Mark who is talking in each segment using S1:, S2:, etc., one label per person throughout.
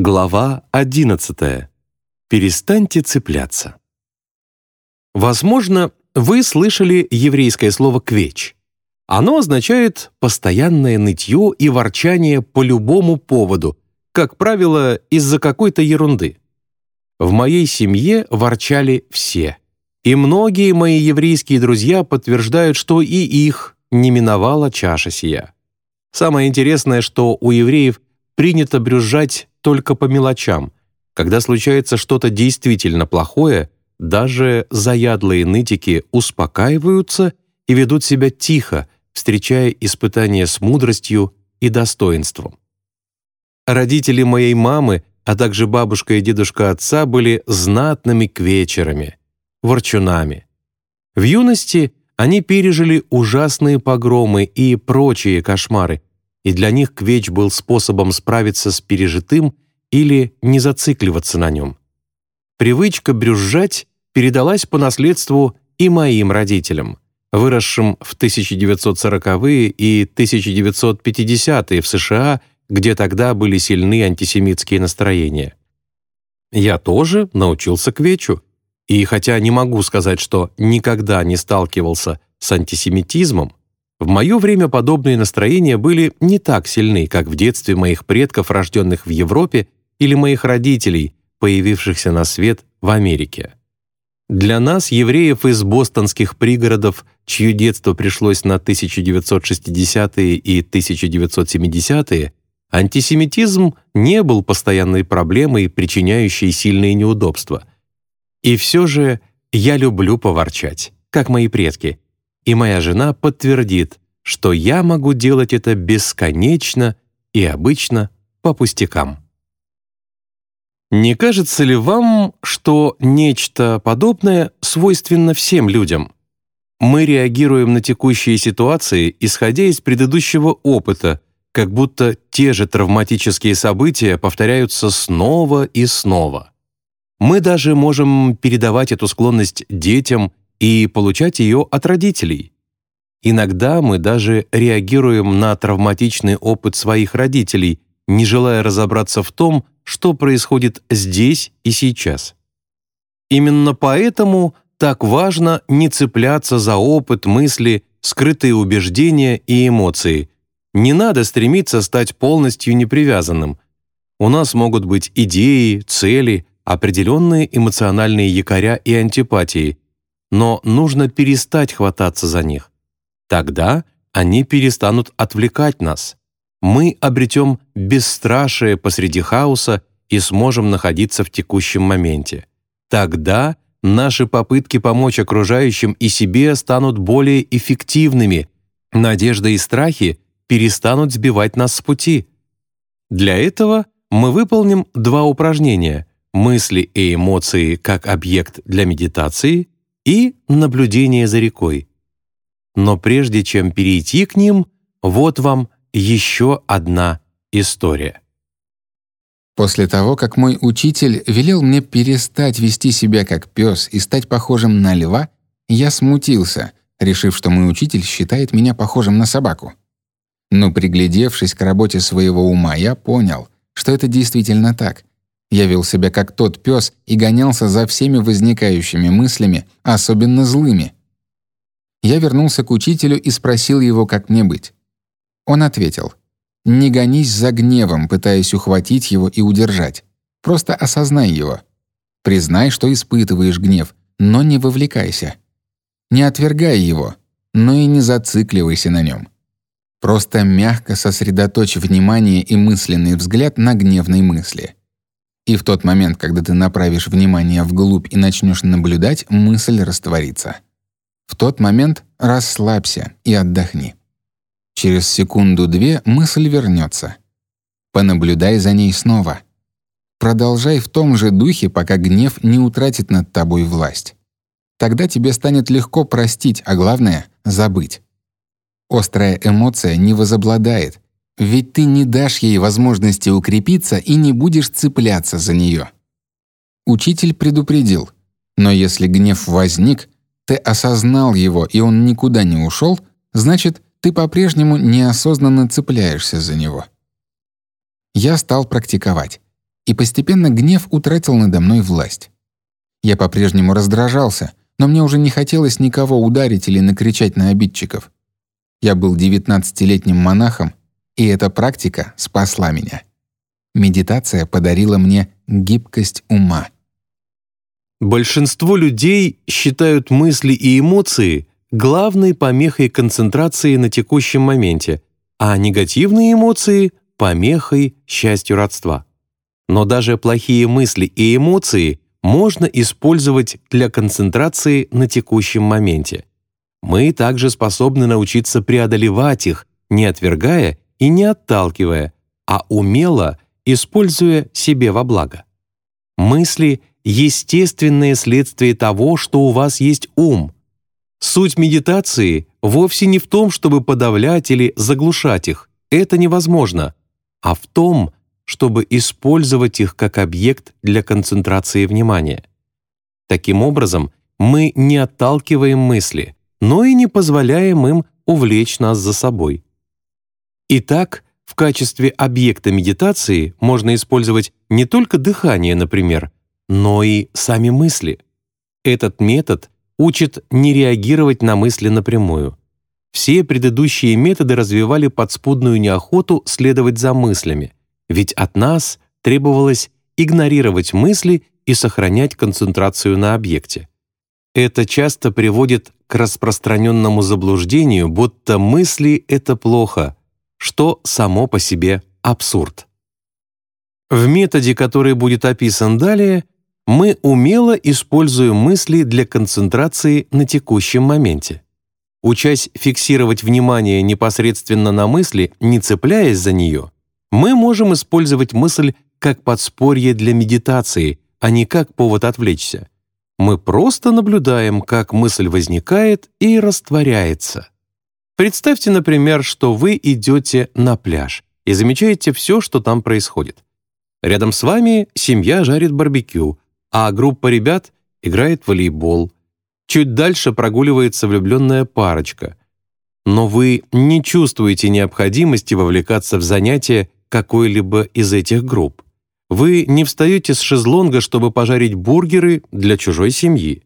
S1: Глава 11. Перестаньте цепляться. Возможно, вы слышали еврейское слово «квеч». Оно означает постоянное нытье и ворчание по любому поводу, как правило, из-за какой-то ерунды. В моей семье ворчали все. И многие мои еврейские друзья подтверждают, что и их не миновала чаша сия. Самое интересное, что у евреев принято брюзжать только по мелочам. Когда случается что-то действительно плохое, даже заядлые нытики успокаиваются и ведут себя тихо, встречая испытания с мудростью и достоинством. Родители моей мамы, а также бабушка и дедушка отца были знатными квечерами, ворчунами. В юности они пережили ужасные погромы и прочие кошмары, и для них квеч был способом справиться с пережитым или не зацикливаться на нем. Привычка брюзжать передалась по наследству и моим родителям, выросшим в 1940-е и 1950-е в США, где тогда были сильны антисемитские настроения. Я тоже научился квечу, и хотя не могу сказать, что никогда не сталкивался с антисемитизмом, в мое время подобные настроения были не так сильны, как в детстве моих предков, рожденных в Европе, или моих родителей, появившихся на свет в Америке. Для нас, евреев из бостонских пригородов, чье детство пришлось на 1960-е и 1970-е, антисемитизм не был постоянной проблемой, причиняющей сильные неудобства – и все же я люблю поворчать, как мои предки, и моя жена подтвердит, что я могу делать это бесконечно и обычно по пустякам. Не кажется ли вам, что нечто подобное свойственно всем людям? Мы реагируем на текущие ситуации, исходя из предыдущего опыта, как будто те же травматические события повторяются снова и снова. Мы даже можем передавать эту склонность детям и получать ее от родителей. Иногда мы даже реагируем на травматичный опыт своих родителей, не желая разобраться в том, что происходит здесь и сейчас. Именно поэтому так важно не цепляться за опыт, мысли, скрытые убеждения и эмоции. Не надо стремиться стать полностью непривязанным. У нас могут быть идеи, цели, определенные эмоциональные якоря и антипатии, но нужно перестать хвататься за них. Тогда они перестанут отвлекать нас. Мы обретем бесстрашие посреди хаоса и сможем находиться в текущем моменте. Тогда наши попытки помочь окружающим и себе станут более эффективными, надежда и страхи перестанут сбивать нас с пути. Для этого мы выполним два упражнения, мысли и эмоции как объект для медитации и наблюдение за рекой. Но прежде чем перейти к ним, вот вам еще одна история.
S2: После того, как мой учитель велел мне перестать вести себя как пес и стать похожим на льва, я смутился, решив, что мой учитель считает меня похожим на собаку. Но приглядевшись к работе своего ума, я понял, что это действительно так. Я вел себя как тот пес и гонялся за всеми возникающими мыслями, особенно злыми. Я вернулся к учителю и спросил его, как мне быть. Он ответил, «Не гонись за гневом, пытаясь ухватить его и удержать. Просто осознай его. Признай, что испытываешь гнев, но не вовлекайся. Не отвергай его, но и не зацикливайся на нем. Просто мягко сосредоточь внимание и мысленный взгляд на гневной мысли. И в тот момент, когда ты направишь внимание вглубь и начнешь наблюдать, мысль растворится. В тот момент расслабься и отдохни. Через секунду-две мысль вернется. Понаблюдай за ней снова. Продолжай в том же духе, пока гнев не утратит над тобой власть. Тогда тебе станет легко простить, а главное — забыть. Острая эмоция не возобладает, ведь ты не дашь ей возможности укрепиться и не будешь цепляться за нее. Учитель предупредил, но если гнев возник, ты осознал его, и он никуда не ушел, значит, ты по-прежнему неосознанно цепляешься за него. Я стал практиковать. и постепенно гнев утратил надо мной власть. Я по-прежнему раздражался, но мне уже не хотелось никого ударить или накричать на обидчиков. Я был девятнадцатилетним монахом, и эта практика спасла меня. Медитация подарила мне гибкость ума.
S1: Большинство людей считают мысли и эмоции главной помехой концентрации на текущем моменте, а негативные эмоции — помехой счастью родства. Но даже плохие мысли и эмоции можно использовать для концентрации на текущем моменте. Мы также способны научиться преодолевать их, не отвергая и не отталкивая, а умело используя себе во благо. Мысли естественное следствие того, что у вас есть ум. Суть медитации вовсе не в том, чтобы подавлять или заглушать их, это невозможно, а в том, чтобы использовать их как объект для концентрации внимания. Таким образом, мы не отталкиваем мысли, но и не позволяем им увлечь нас за собой. Итак, в качестве объекта медитации можно использовать не только дыхание, например, но и сами мысли. Этот метод учит не реагировать на мысли напрямую. Все предыдущие методы развивали подспудную неохоту следовать за мыслями, ведь от нас требовалось игнорировать мысли и сохранять концентрацию на объекте. Это часто приводит к распространенному заблуждению, будто мысли — это плохо, что само по себе абсурд. В методе, который будет описан далее, мы умело используем мысли для концентрации на текущем моменте. Учась фиксировать внимание непосредственно на мысли, не цепляясь за нее, мы можем использовать мысль как подспорье для медитации, а не как повод отвлечься. Мы просто наблюдаем, как мысль возникает и растворяется. Представьте, например, что вы идете на пляж и замечаете все, что там происходит. Рядом с вами семья жарит барбекю, а группа ребят играет в волейбол. Чуть дальше прогуливается влюбленная парочка. Но вы не чувствуете необходимости вовлекаться в занятия какой-либо из этих групп. Вы не встаете с шезлонга, чтобы пожарить бургеры для чужой семьи.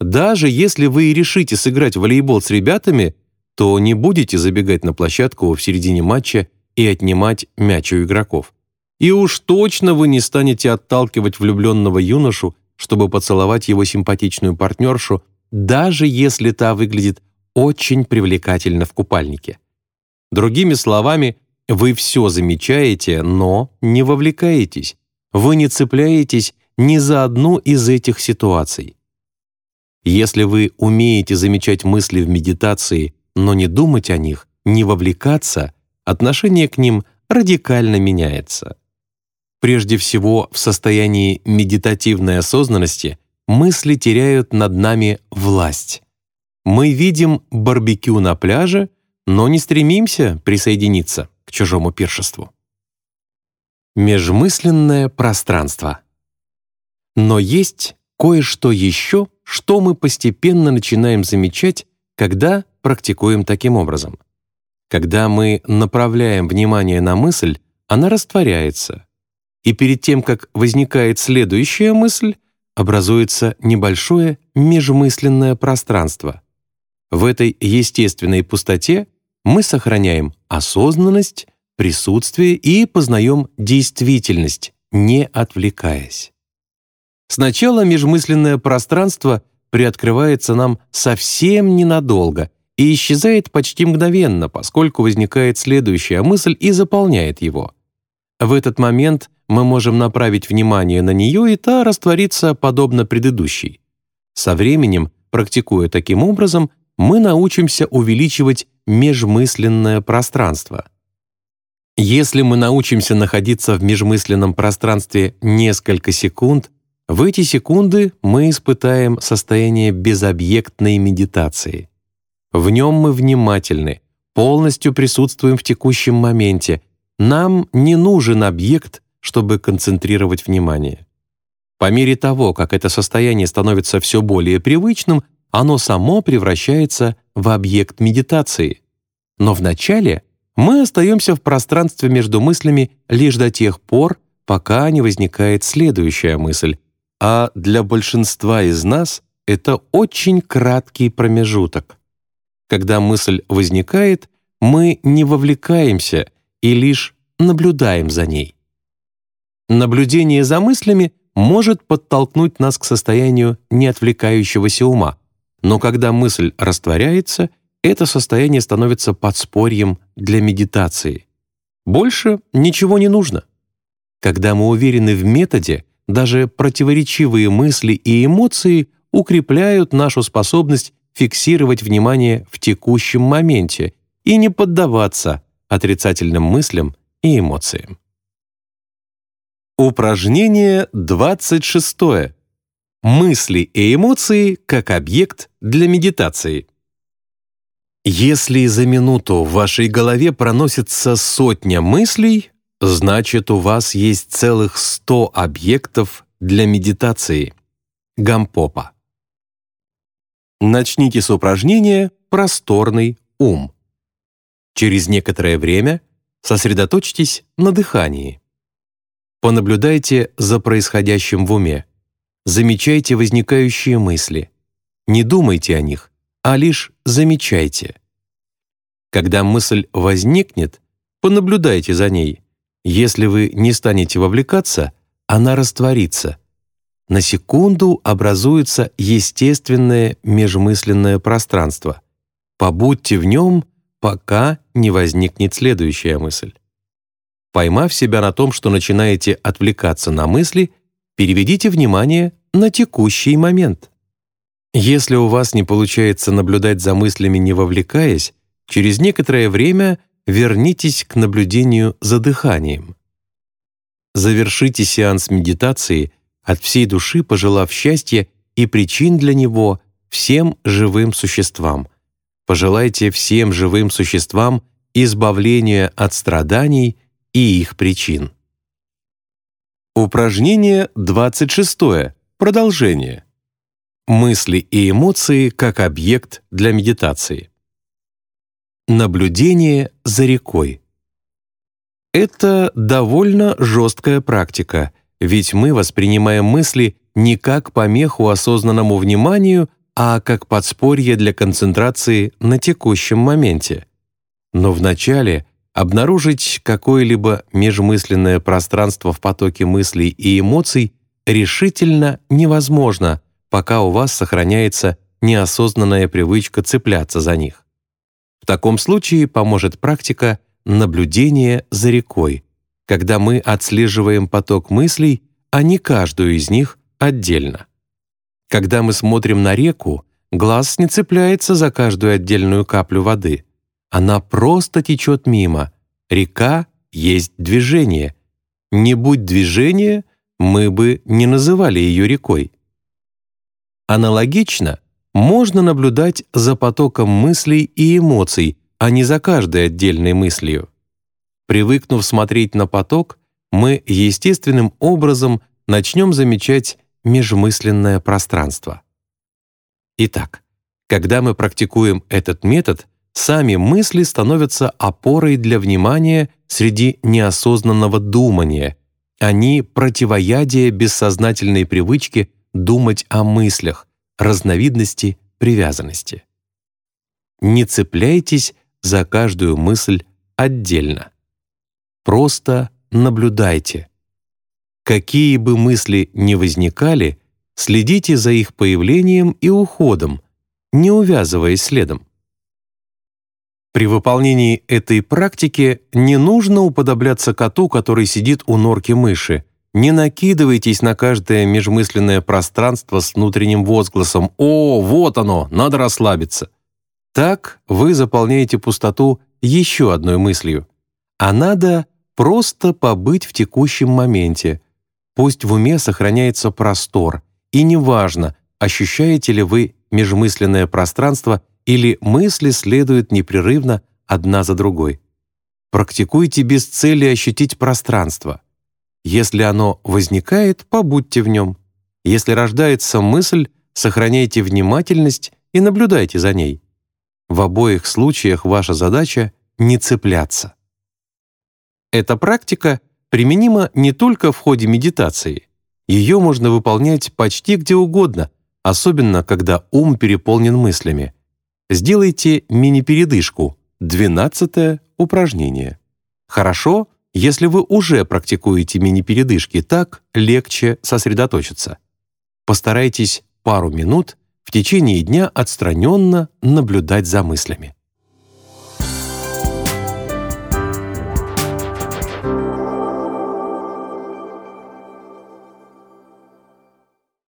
S1: Даже если вы решите сыграть в волейбол с ребятами, то не будете забегать на площадку в середине матча и отнимать мяч у игроков. И уж точно вы не станете отталкивать влюбленного юношу, чтобы поцеловать его симпатичную партнершу, даже если та выглядит очень привлекательно в купальнике. Другими словами, вы все замечаете, но не вовлекаетесь. Вы не цепляетесь ни за одну из этих ситуаций. Если вы умеете замечать мысли в медитации, но не думать о них, не вовлекаться, отношение к ним радикально меняется. Прежде всего, в состоянии медитативной осознанности мысли теряют над нами власть. Мы видим барбекю на пляже, но не стремимся присоединиться к чужому пиршеству. Межмысленное пространство. Но есть кое-что еще, что мы постепенно начинаем замечать, когда практикуем таким образом. Когда мы направляем внимание на мысль, она растворяется, и перед тем, как возникает следующая мысль, образуется небольшое межмысленное пространство. В этой естественной пустоте мы сохраняем осознанность, присутствие и познаем действительность, не отвлекаясь. Сначала межмысленное пространство приоткрывается нам совсем ненадолго и исчезает почти мгновенно, поскольку возникает следующая мысль и заполняет его. В этот момент мы можем направить внимание на нее, и та растворится подобно предыдущей. Со временем, практикуя таким образом, мы научимся увеличивать межмысленное пространство. Если мы научимся находиться в межмысленном пространстве несколько секунд, в эти секунды мы испытаем состояние безобъектной медитации. В нем мы внимательны, полностью присутствуем в текущем моменте. Нам не нужен объект, чтобы концентрировать внимание. По мере того, как это состояние становится все более привычным, оно само превращается в объект медитации. Но вначале мы остаемся в пространстве между мыслями лишь до тех пор, пока не возникает следующая мысль, а для большинства из нас это очень краткий промежуток. Когда мысль возникает, мы не вовлекаемся и лишь наблюдаем за ней. Наблюдение за мыслями может подтолкнуть нас к состоянию неотвлекающегося ума, но когда мысль растворяется, это состояние становится подспорьем для медитации. Больше ничего не нужно. Когда мы уверены в методе, даже противоречивые мысли и эмоции укрепляют нашу способность фиксировать внимание в текущем моменте и не поддаваться отрицательным мыслям и эмоциям. Упражнение 26. Мысли и эмоции как объект для медитации. Если за минуту в вашей голове проносится сотня мыслей, значит у вас есть целых 100 объектов для медитации. Гампопа. Начните с упражнения «Просторный ум». Через некоторое время сосредоточьтесь на дыхании. Понаблюдайте за происходящим в уме. Замечайте возникающие мысли. Не думайте о них, а лишь замечайте. Когда мысль возникнет, понаблюдайте за ней. Если вы не станете вовлекаться, она растворится. На секунду образуется естественное межмысленное пространство. Побудьте в нем, пока не возникнет следующая мысль. Поймав себя на том, что начинаете отвлекаться на мысли, переведите внимание на текущий момент. Если у вас не получается наблюдать за мыслями, не вовлекаясь, через некоторое время вернитесь к наблюдению за дыханием. Завершите сеанс медитации, от всей души пожелав счастья и причин для него всем живым существам. Пожелайте всем живым существам избавления от страданий и их причин. Упражнение 26. Продолжение. Мысли и эмоции как объект для медитации. Наблюдение за рекой. Это довольно жесткая практика, ведь мы воспринимаем мысли не как помеху осознанному вниманию, а как подспорье для концентрации на текущем моменте. Но вначале Обнаружить какое-либо межмысленное пространство в потоке мыслей и эмоций решительно невозможно, пока у вас сохраняется неосознанная привычка цепляться за них. В таком случае поможет практика наблюдения за рекой, когда мы отслеживаем поток мыслей, а не каждую из них отдельно. Когда мы смотрим на реку, глаз не цепляется за каждую отдельную каплю воды — она просто течет мимо. Река есть движение. Не будь движения, мы бы не называли ее рекой. Аналогично можно наблюдать за потоком мыслей и эмоций, а не за каждой отдельной мыслью. Привыкнув смотреть на поток, мы естественным образом начнем замечать межмысленное пространство. Итак, когда мы практикуем этот метод, сами мысли становятся опорой для внимания среди неосознанного думания. Они — противоядие бессознательной привычки думать о мыслях, разновидности привязанности. Не цепляйтесь за каждую мысль отдельно. Просто наблюдайте. Какие бы мысли ни возникали, следите за их появлением и уходом, не увязываясь следом. При выполнении этой практики не нужно уподобляться коту, который сидит у норки мыши. Не накидывайтесь на каждое межмысленное пространство с внутренним возгласом «О, вот оно, надо расслабиться». Так вы заполняете пустоту еще одной мыслью. А надо просто побыть в текущем моменте. Пусть в уме сохраняется простор, и неважно, ощущаете ли вы межмысленное пространство или мысли следуют непрерывно одна за другой. Практикуйте без цели ощутить пространство. Если оно возникает, побудьте в нем. Если рождается мысль, сохраняйте внимательность и наблюдайте за ней. В обоих случаях ваша задача — не цепляться. Эта практика применима не только в ходе медитации. Ее можно выполнять почти где угодно, особенно когда ум переполнен мыслями. Сделайте мини-передышку, 12 упражнение. Хорошо, если вы уже практикуете мини-передышки, так легче сосредоточиться. Постарайтесь пару минут в течение дня отстраненно наблюдать за мыслями.